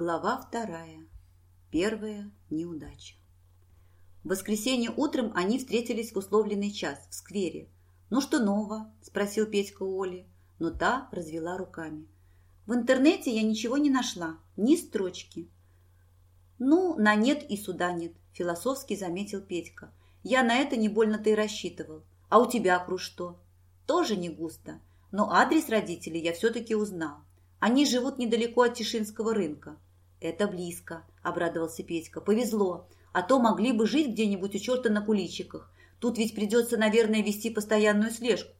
Глава вторая. Первая неудача. В воскресенье утром они встретились в условленный час в сквере. «Ну что нового?» – спросил Петька у Оли, но та развела руками. «В интернете я ничего не нашла, ни строчки». «Ну, на нет и сюда нет», – философски заметил Петька. «Я на это не больно-то и рассчитывал. А у тебя, Кру, что?» «Тоже не густо, но адрес родителей я все-таки узнал. Они живут недалеко от Тишинского рынка. Это близко, обрадовался Петька. Повезло, а то могли бы жить где-нибудь у черта на куличиках. Тут ведь придется, наверное, вести постоянную слежку.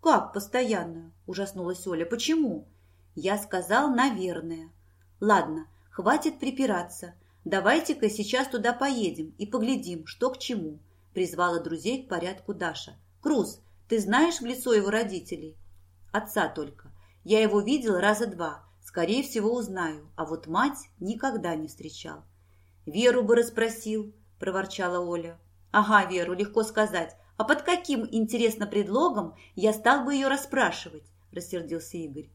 Как постоянную? Ужаснулась Оля. Почему? Я сказал, наверное. Ладно, хватит припираться. Давайте-ка сейчас туда поедем и поглядим, что к чему. Призвала друзей к порядку Даша. Круз, ты знаешь в лицо его родителей? Отца только. Я его видел раза два, скорее всего, узнаю, а вот мать никогда не встречал. «Веру бы расспросил», – проворчала Оля. «Ага, Веру, легко сказать. А под каким, интересно, предлогом я стал бы ее расспрашивать?» – рассердился Игорь.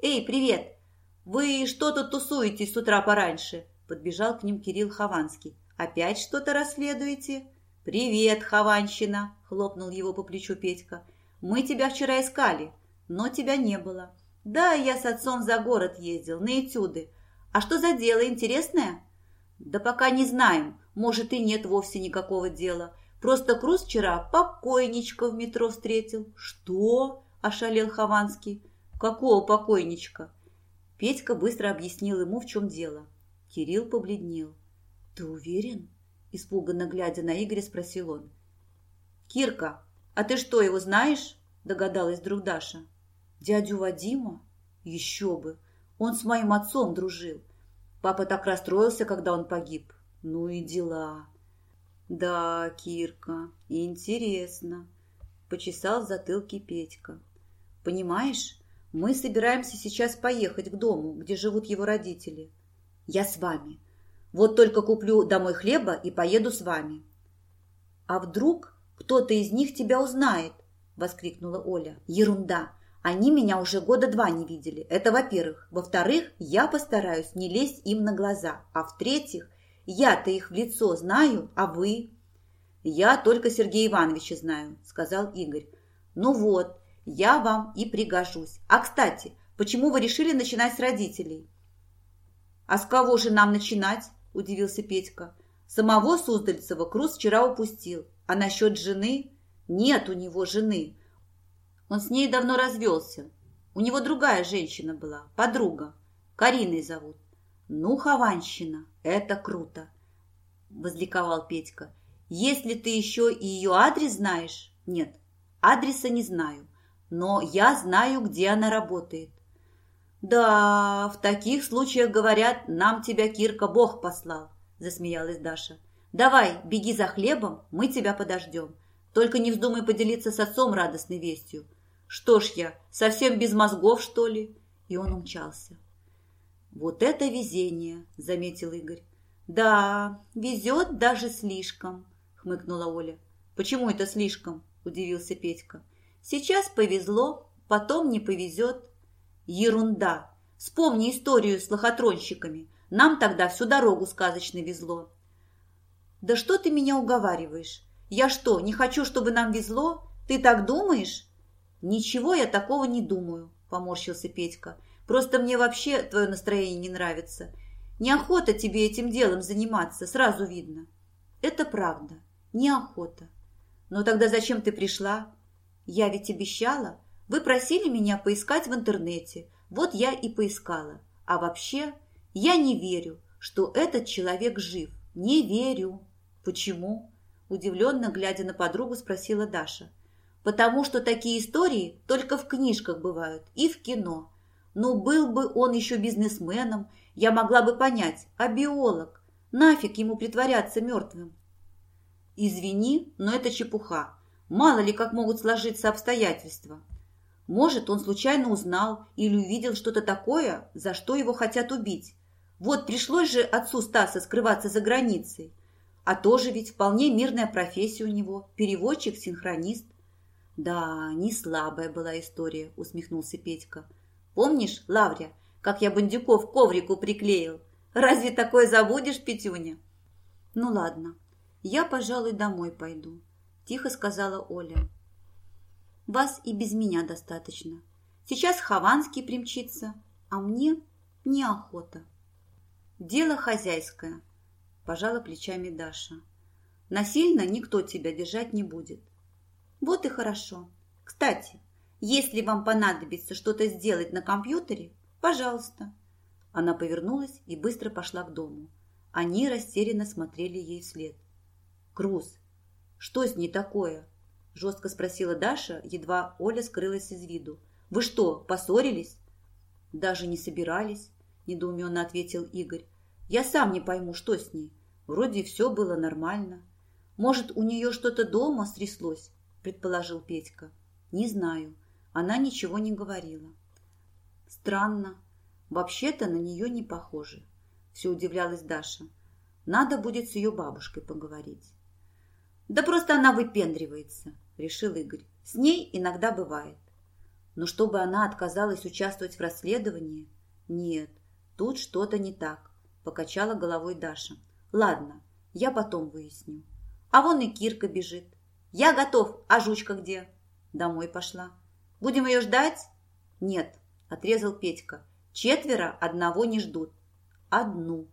«Эй, привет! Вы что тут тусуетесь с утра пораньше?» – подбежал к ним Кирилл Хованский. «Опять что-то расследуете?» «Привет, Хованщина!» – хлопнул его по плечу Петька. «Мы тебя вчера искали, но тебя не было. Да, я с отцом за город ездил, на этюды. А что за дело, интересное? Да пока не знаем. Может, и нет вовсе никакого дела. Просто Круз вчера покойничка в метро встретил. Что? Ошалел Хованский. Какого покойничка? Петька быстро объяснил ему, в чем дело. Кирилл побледнел. «Ты уверен?» Испуганно глядя на Игоря, спросил он. «Кирка, а ты что, его знаешь?» Догадалась вдруг Даша. Дядю Вадима? Еще бы! Он с моим отцом дружил. Папа так расстроился, когда он погиб. Ну и дела. Да, Кирка, интересно. Почесал в затылке Петька. Понимаешь, мы собираемся сейчас поехать к дому, где живут его родители. Я с вами. Вот только куплю домой хлеба и поеду с вами. А вдруг кто-то из них тебя узнает? Воскликнула Оля. Ерунда. Они меня уже года два не видели. Это во-первых. Во-вторых, я постараюсь не лезть им на глаза. А в-третьих, я-то их в лицо знаю, а вы? Я только Сергея Ивановича знаю, сказал Игорь. Ну вот, я вам и пригожусь. А, кстати, почему вы решили начинать с родителей? А с кого же нам начинать? Удивился Петька. Самого Суздальцева Круз вчера упустил. А насчет жены? Нет у него жены. Он с ней давно развелся. У него другая женщина была, подруга. Кариной зовут. Ну, Хованщина, это круто, возликовал Петька. Если ты еще и ее адрес знаешь? Нет, адреса не знаю, но я знаю, где она работает. Да, в таких случаях говорят, нам тебя, Кирка, Бог послал, засмеялась Даша. Давай, беги за хлебом, мы тебя подождем. Только не вздумай поделиться с отцом радостной вестью. Что ж я, совсем без мозгов, что ли? И он умчался. Вот это везение, заметил Игорь. Да, везет даже слишком, хмыкнула Оля. Почему это слишком? Удивился Петька. Сейчас повезло, потом не повезет. Ерунда. Вспомни историю с лохотронщиками. Нам тогда всю дорогу сказочно везло. Да что ты меня уговариваешь? Я что, не хочу, чтобы нам везло? Ты так думаешь? «Ничего я такого не думаю», – поморщился Петька. «Просто мне вообще твое настроение не нравится. Неохота тебе этим делом заниматься, сразу видно». «Это правда, неохота. Но тогда зачем ты пришла? Я ведь обещала. Вы просили меня поискать в интернете. Вот я и поискала. А вообще, я не верю, что этот человек жив. Не верю». «Почему?» – удивленно глядя на подругу, спросила Даша потому что такие истории только в книжках бывают и в кино. Но был бы он еще бизнесменом, я могла бы понять, а биолог? Нафиг ему притворяться мертвым? Извини, но это чепуха. Мало ли как могут сложиться обстоятельства. Может, он случайно узнал или увидел что-то такое, за что его хотят убить. Вот пришлось же отцу Стаса скрываться за границей. А тоже ведь вполне мирная профессия у него – переводчик-синхронист. «Да, не слабая была история», – усмехнулся Петька. «Помнишь, Лавря, как я бандюков коврику приклеил? Разве такое забудешь, Петюня? Ну ладно, я, пожалуй, домой пойду, тихо сказала Оля. Вас и без меня достаточно. Сейчас Хованский примчится, а мне неохота. Дело хозяйское, пожала плечами Даша. Насильно никто тебя держать не будет. Вот и хорошо. Кстати, если вам понадобится что-то сделать на компьютере, пожалуйста. Она повернулась и быстро пошла к дому. Они растерянно смотрели ей вслед. «Круз, что с ней такое?» – жестко спросила Даша, едва Оля скрылась из виду. «Вы что, поссорились?» «Даже не собирались», – недоуменно ответил Игорь. «Я сам не пойму, что с ней. Вроде все было нормально. Может, у нее что-то дома стряслось?» – предположил Петька. «Не знаю. Она ничего не говорила». «Странно. Вообще-то на нее не похоже», – все удивлялась Даша. «Надо будет с ее бабушкой поговорить». «Да просто она выпендривается», – решил Игорь. «С ней иногда бывает». Но чтобы она отказалась участвовать в расследовании? Нет, тут что-то не так, покачала головой Даша. Ладно, я потом выясню. А вон и Кирка бежит. Я готов, а жучка где? Домой пошла. Будем ее ждать? Нет, отрезал Петька. Четверо одного не ждут. Одну,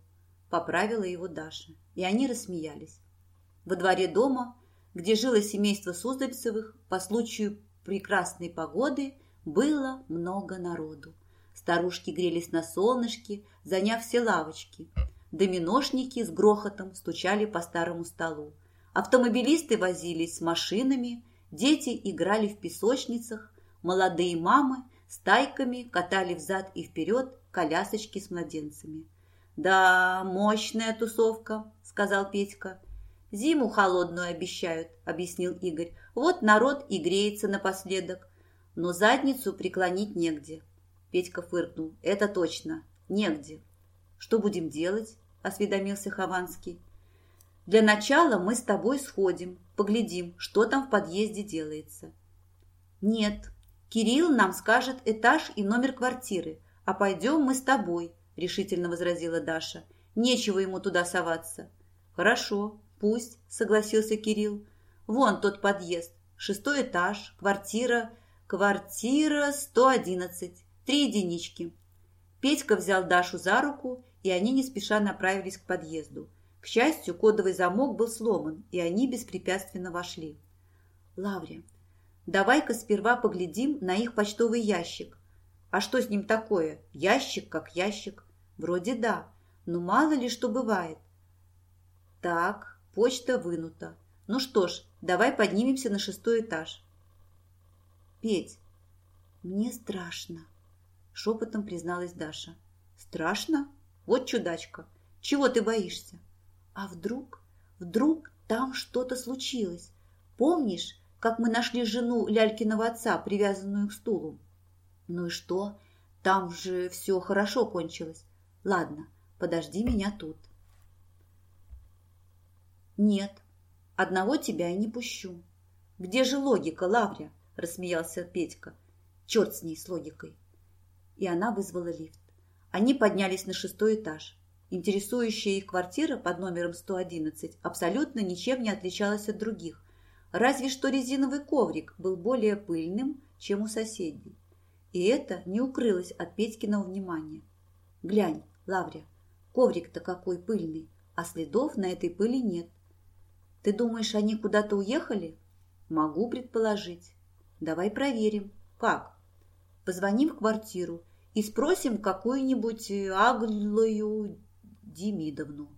поправила его Даша. И они рассмеялись. Во дворе дома, где жило семейство Суздальцевых, по случаю прекрасной погоды было много народу. Старушки грелись на солнышке, заняв все лавочки. Доминошники с грохотом стучали по старому столу. Автомобилисты возились с машинами, дети играли в песочницах, молодые мамы стайками катали взад и вперед колясочки с младенцами. «Да, мощная тусовка», — сказал Петька. «Зиму холодную обещают», — объяснил Игорь. «Вот народ и греется напоследок. Но задницу преклонить негде». Петька фыркнул. «Это точно. Негде». «Что будем делать?» — осведомился Хованский. «Для начала мы с тобой сходим, поглядим, что там в подъезде делается». «Нет, Кирилл нам скажет этаж и номер квартиры, а пойдем мы с тобой», — решительно возразила Даша. «Нечего ему туда соваться». «Хорошо, пусть», — согласился Кирилл. «Вон тот подъезд, шестой этаж, квартира, квартира 111, три единички». Петька взял Дашу за руку, и они не спеша направились к подъезду. К счастью, кодовый замок был сломан, и они беспрепятственно вошли. «Лаврия, давай-ка сперва поглядим на их почтовый ящик. А что с ним такое? Ящик как ящик. Вроде да, но мало ли что бывает. Так, почта вынута. Ну что ж, давай поднимемся на шестой этаж. Петь, мне страшно, шепотом призналась Даша. Страшно? Вот чудачка. Чего ты боишься? А вдруг, вдруг там что-то случилось? Помнишь, как мы нашли жену Лялькиного отца, привязанную к стулу? Ну и что? Там же все хорошо кончилось. Ладно, подожди меня тут. Нет, одного тебя я не пущу. Где же логика, Лавря? Рассмеялся Петька. Черт с ней, с логикой. И она вызвала лифт. Они поднялись на шестой этаж. Интересующая их квартира под номером 111 абсолютно ничем не отличалась от других, разве что резиновый коврик был более пыльным, чем у соседей. И это не укрылось от Петькиного внимания. «Глянь, Лавря, коврик-то какой пыльный, а следов на этой пыли нет. Ты думаешь, они куда-то уехали?» «Могу предположить. Давай проверим. Как?» «Позвоним в квартиру и спросим какую-нибудь Аглую Демидовну.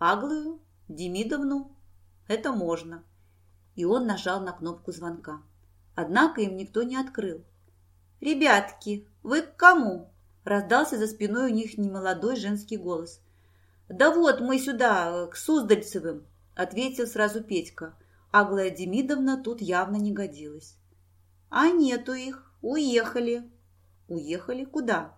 Аглую? Демидовну? Это можно. И он нажал на кнопку звонка. Однако им никто не открыл. «Ребятки, вы к кому?» Раздался за спиной у них немолодой женский голос. «Да вот, мы сюда, к Суздальцевым», ответил сразу Петька. Аглая Демидовна тут явно не годилась. «А нету их, уехали». «Уехали куда?»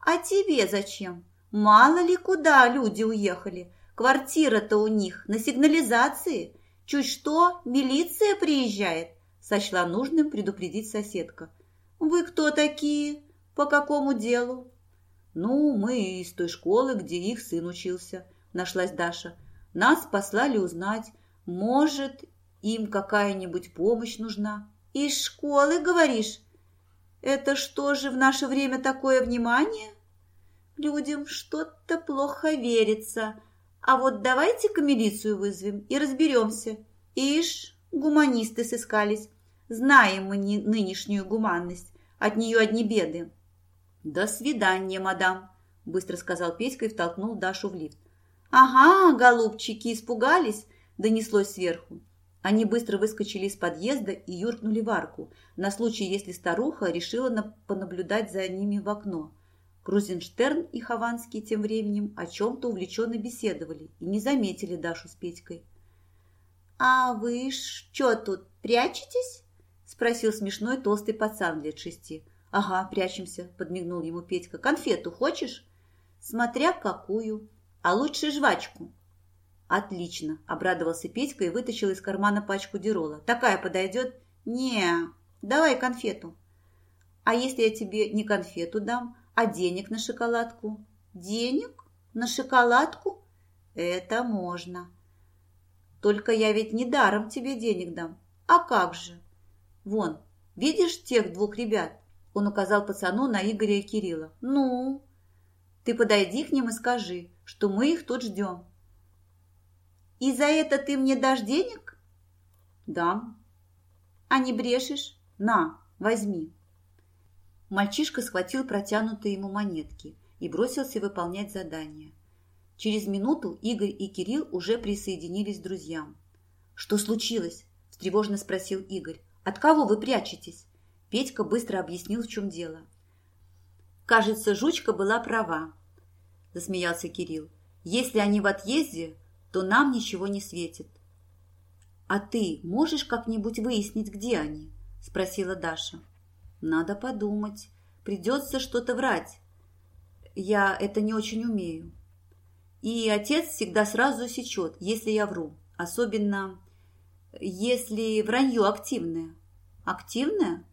«А тебе зачем?» Мало ли куда люди уехали. Квартира-то у них на сигнализации. Чуть что, милиция приезжает, сочла нужным предупредить соседка. Вы кто такие? По какому делу? «Ну, мы из той школы, где их сын учился», – нашлась Даша. «Нас послали узнать, может, им какая-нибудь помощь нужна». «Из школы, говоришь? Это что же в наше время такое внимание?» «Людям что-то плохо верится. А вот давайте-ка милицию вызовем и разберемся. Ишь, гуманисты сыскались. Знаем мы нынешнюю гуманность. От нее одни беды». «До свидания, мадам», – быстро сказал Петька и втолкнул Дашу в лифт. «Ага, голубчики, испугались?» – донеслось сверху. Они быстро выскочили из подъезда и юркнули в арку, на случай, если старуха решила понаблюдать за ними в окно. Крузенштерн и Хованский тем временем о чем-то увлеченно беседовали и не заметили Дашу с Петькой. «А вы что тут, прячетесь?» – спросил смешной толстый пацан лет шести. «Ага, прячемся», – подмигнул ему Петька. «Конфету хочешь?» «Смотря какую. А лучше жвачку». «Отлично», – обрадовался Петька и вытащил из кармана пачку Дирола. «Такая подойдет?» «Не, давай конфету». «А если я тебе не конфету дам, а денег на шоколадку?» «Денег? На шоколадку?» «Это можно». «Только я ведь не даром тебе денег дам. А как же?» «Вон, видишь тех двух ребят?» Он указал пацану на Игоря и Кирилла. «Ну?» «Ты подойди к ним и скажи, что мы их тут ждем». «И за это ты мне дашь денег?» «Дам». «А не брешешь? На, возьми». Мальчишка схватил протянутые ему монетки и бросился выполнять задание. Через минуту Игорь и Кирилл уже присоединились к друзьям. «Что случилось?» – встревожно спросил Игорь. «От кого вы прячетесь?» Петька быстро объяснил, в чем дело. «Кажется, жучка была права», – засмеялся Кирилл. «Если они в отъезде, то нам ничего не светит». «А ты можешь как-нибудь выяснить, где они?» – спросила Даша. «Надо подумать. Придется что-то врать. Я это не очень умею. И отец всегда сразу сечет, если я вру. Особенно, если вранье активное». «Активное?»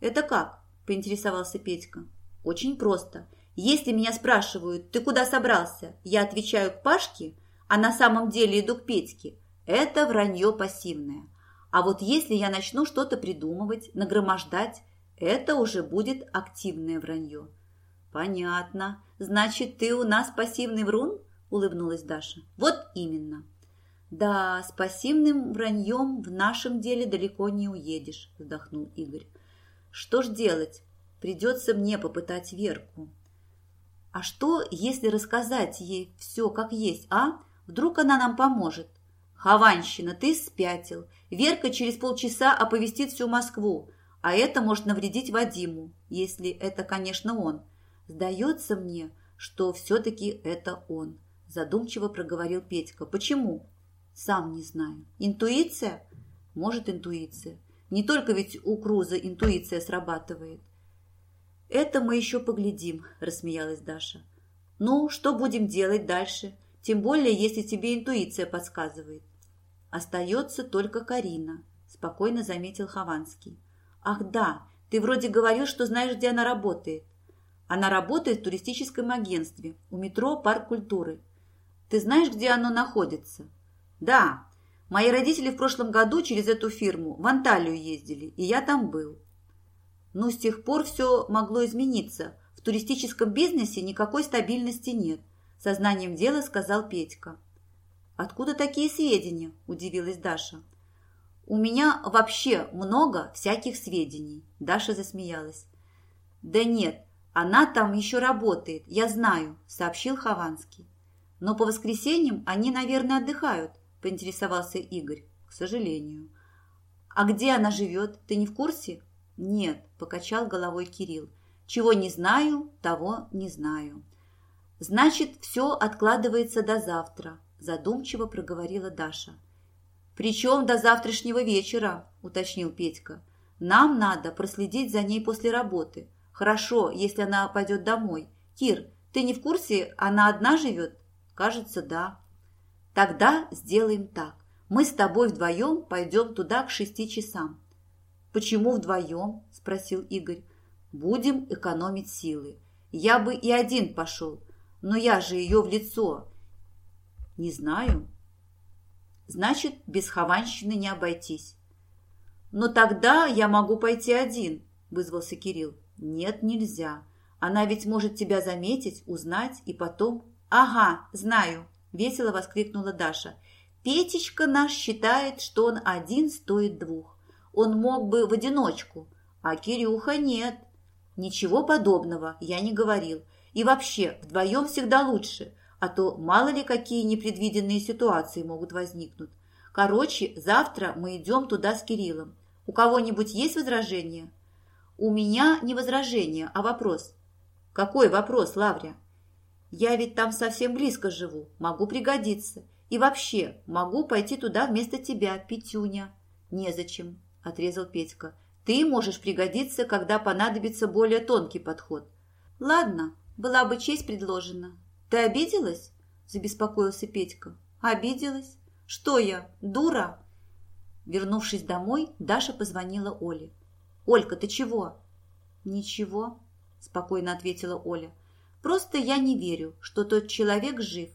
«Это как?» – поинтересовался Петька. «Очень просто. Если меня спрашивают, ты куда собрался, я отвечаю к Пашке, а на самом деле иду к Петьке. Это вранье пассивное. А вот если я начну что-то придумывать, нагромождать, это уже будет активное вранье». «Понятно. Значит, ты у нас пассивный врун?» – улыбнулась Даша. «Вот именно». «Да, с пассивным враньем в нашем деле далеко не уедешь», – вздохнул Игорь. Что ж делать? Придется мне попытать Верку. А что, если рассказать ей все как есть, а? Вдруг она нам поможет? Хованщина, ты спятил. Верка через полчаса оповестит всю Москву, а это может навредить Вадиму, если это, конечно, он. Сдается мне, что все-таки это он, задумчиво проговорил Петька. Почему? Сам не знаю. Интуиция? Может, интуиция. Не только ведь у Круза интуиция срабатывает. «Это мы еще поглядим», – рассмеялась Даша. «Ну, что будем делать дальше? Тем более, если тебе интуиция подсказывает». «Остается только Карина», – спокойно заметил Хованский. «Ах да, ты вроде говорил, что знаешь, где она работает». «Она работает в туристическом агентстве, у метро «Парк культуры». Ты знаешь, где оно находится?» «Да, Мои родители в прошлом году через эту фирму в Анталию ездили, и я там был. Но с тех пор все могло измениться. В туристическом бизнесе никакой стабильности нет, сознанием дела сказал Петька. «Откуда такие сведения?» – удивилась Даша. «У меня вообще много всяких сведений», – Даша засмеялась. «Да нет, она там еще работает, я знаю», – сообщил Хованский. «Но по воскресеньям они, наверное, отдыхают. – поинтересовался Игорь. «К сожалению». «А где она живет? Ты не в курсе?» «Нет», – покачал головой Кирилл. «Чего не знаю, того не знаю». «Значит, все откладывается до завтра», – задумчиво проговорила Даша. «Причем до завтрашнего вечера», – уточнил Петька. «Нам надо проследить за ней после работы. Хорошо, если она пойдет домой. Кир, ты не в курсе, она одна живет?» «Кажется, да». Тогда сделаем так. Мы с тобой вдвоем пойдем туда к шести часам. Почему вдвоем? Спросил Игорь. Будем экономить силы. Я бы и один пошел, но я же ее в лицо. Не знаю. Значит, без Хованщины не обойтись. Но тогда я могу пойти один, вызвался Кирилл. Нет, нельзя. Она ведь может тебя заметить, узнать и потом... Ага, знаю, весело воскликнула Даша. Петечка наш считает, что он один стоит двух. Он мог бы в одиночку, а Кирюха нет. Ничего подобного я не говорил. И вообще, вдвоем всегда лучше, а то мало ли какие непредвиденные ситуации могут возникнуть. Короче, завтра мы идем туда с Кириллом. У кого-нибудь есть возражения? У меня не возражение, а вопрос. Какой вопрос, Лавря? Я ведь там совсем близко живу, могу пригодиться. И вообще, могу пойти туда вместо тебя, Петюня. Незачем, отрезал Петька. Ты можешь пригодиться, когда понадобится более тонкий подход. Ладно, была бы честь предложена. Ты обиделась? Забеспокоился Петька. Обиделась? Что я, дура? Вернувшись домой, Даша позвонила Оле. «Олька, ты чего?» «Ничего», – спокойно ответила Оля. «Просто я не верю, что тот человек жив.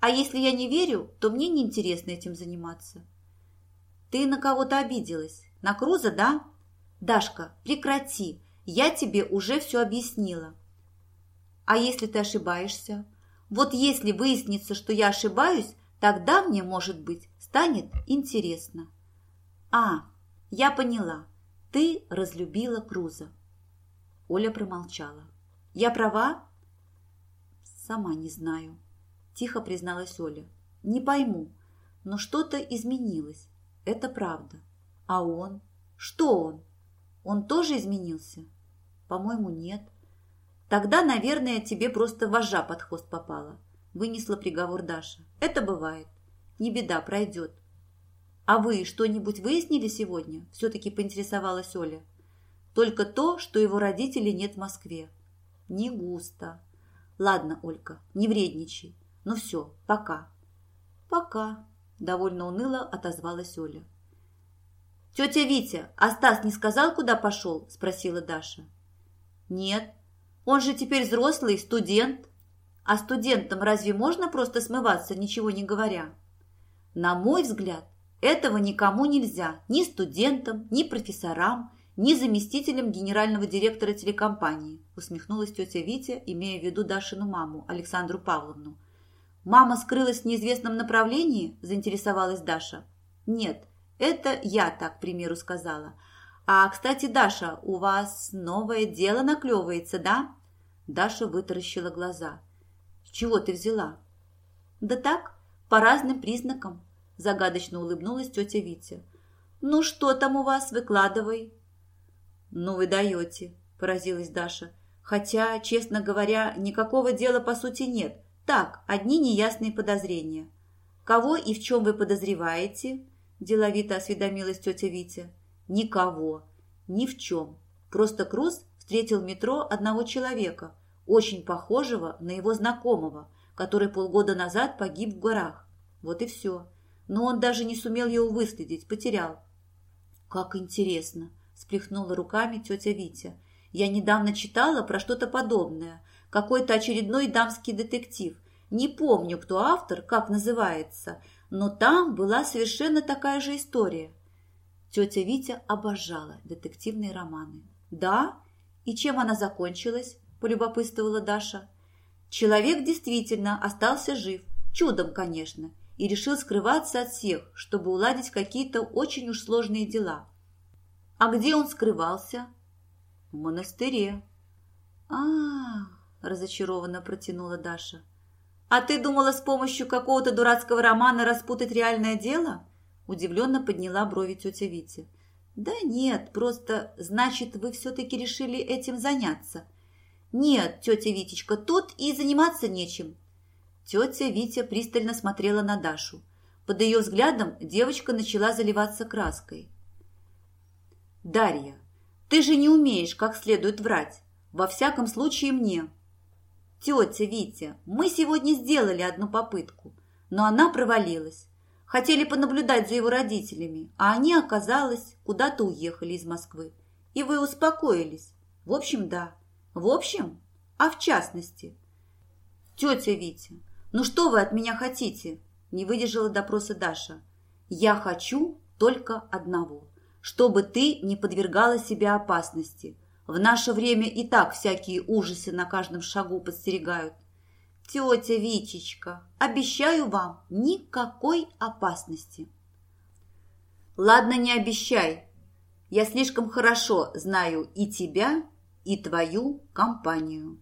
А если я не верю, то мне неинтересно этим заниматься». «Ты на кого-то обиделась. На Круза, да?» «Дашка, прекрати. Я тебе уже все объяснила». «А если ты ошибаешься?» «Вот если выяснится, что я ошибаюсь, тогда мне, может быть, станет интересно». «А, я поняла. Ты разлюбила Круза». Оля промолчала. «Я права?» «Сама не знаю», – тихо призналась Оля. «Не пойму, но что-то изменилось. Это правда. А он? Что он? Он тоже изменился?» «По-моему, нет». «Тогда, наверное, тебе просто вожа под хвост попала», – вынесла приговор Даша. «Это бывает. Не беда, пройдет. «А вы что-нибудь выяснили сегодня?» – все-таки поинтересовалась Оля. «Только то, что его родителей нет в Москве». «Не густо». «Ладно, Олька, не вредничай. Ну все, пока». «Пока», – довольно уныло отозвалась Оля. «Тетя Витя, а Стас не сказал, куда пошел?» – спросила Даша. «Нет, он же теперь взрослый, студент. А студентам разве можно просто смываться, ничего не говоря?» «На мой взгляд, этого никому нельзя, ни студентам, ни профессорам, ни заместителям генерального директора телекомпании, усмехнулась тетя Витя, имея в виду Дашину маму, Александру Павловну. «Мама скрылась в неизвестном направлении?» – заинтересовалась Даша. «Нет, это я так, к примеру, сказала. А, кстати, Даша, у вас новое дело наклевывается, да?» Даша вытаращила глаза. «С чего ты взяла?» «Да так, по разным признакам», загадочно улыбнулась тетя Витя. «Ну что там у вас, выкладывай». «Ну вы даете», – поразилась Даша. «Хотя, честно говоря, никакого дела по сути нет. Так, одни неясные подозрения». «Кого и в чем вы подозреваете?» – деловито осведомилась тетя Витя. «Никого. Ни в чем. Просто Круз встретил в метро одного человека, очень похожего на его знакомого, который полгода назад погиб в горах. Вот и все но он даже не сумел его выследить, потерял. «Как интересно!» – сплехнула руками тетя Витя. «Я недавно читала про что-то подобное. Какой-то очередной дамский детектив. Не помню, кто автор, как называется, но там была совершенно такая же история». Тетя Витя обожала детективные романы. «Да? И чем она закончилась?» – полюбопытствовала Даша. «Человек действительно остался жив. Чудом, конечно и решил скрываться от всех, чтобы уладить какие-то очень уж сложные дела. А где он скрывался? В монастыре. А, -а, -а разочарованно протянула Даша. А ты думала с помощью какого-то дурацкого романа распутать реальное дело? Удивленно подняла брови тетя Витя. Да нет, просто, значит, вы все-таки решили этим заняться. Нет, тетя Витечка, тут и заниматься нечем. Тетя Витя пристально смотрела на Дашу. Под ее взглядом девочка начала заливаться краской. «Дарья, ты же не умеешь как следует врать. Во всяком случае мне». «Тетя Витя, мы сегодня сделали одну попытку, но она провалилась. Хотели понаблюдать за его родителями, а они, оказалось, куда-то уехали из Москвы. И вы успокоились. В общем, да. В общем, а в частности. Тетя Витя, ну что вы от меня хотите? Не выдержала допроса Даша. Я хочу только одного, чтобы ты не подвергала себя опасности. В наше время и так всякие ужасы на каждом шагу подстерегают. Тетя Витечка, обещаю вам, никакой опасности. Ладно, не обещай. Я слишком хорошо знаю и тебя, и твою компанию.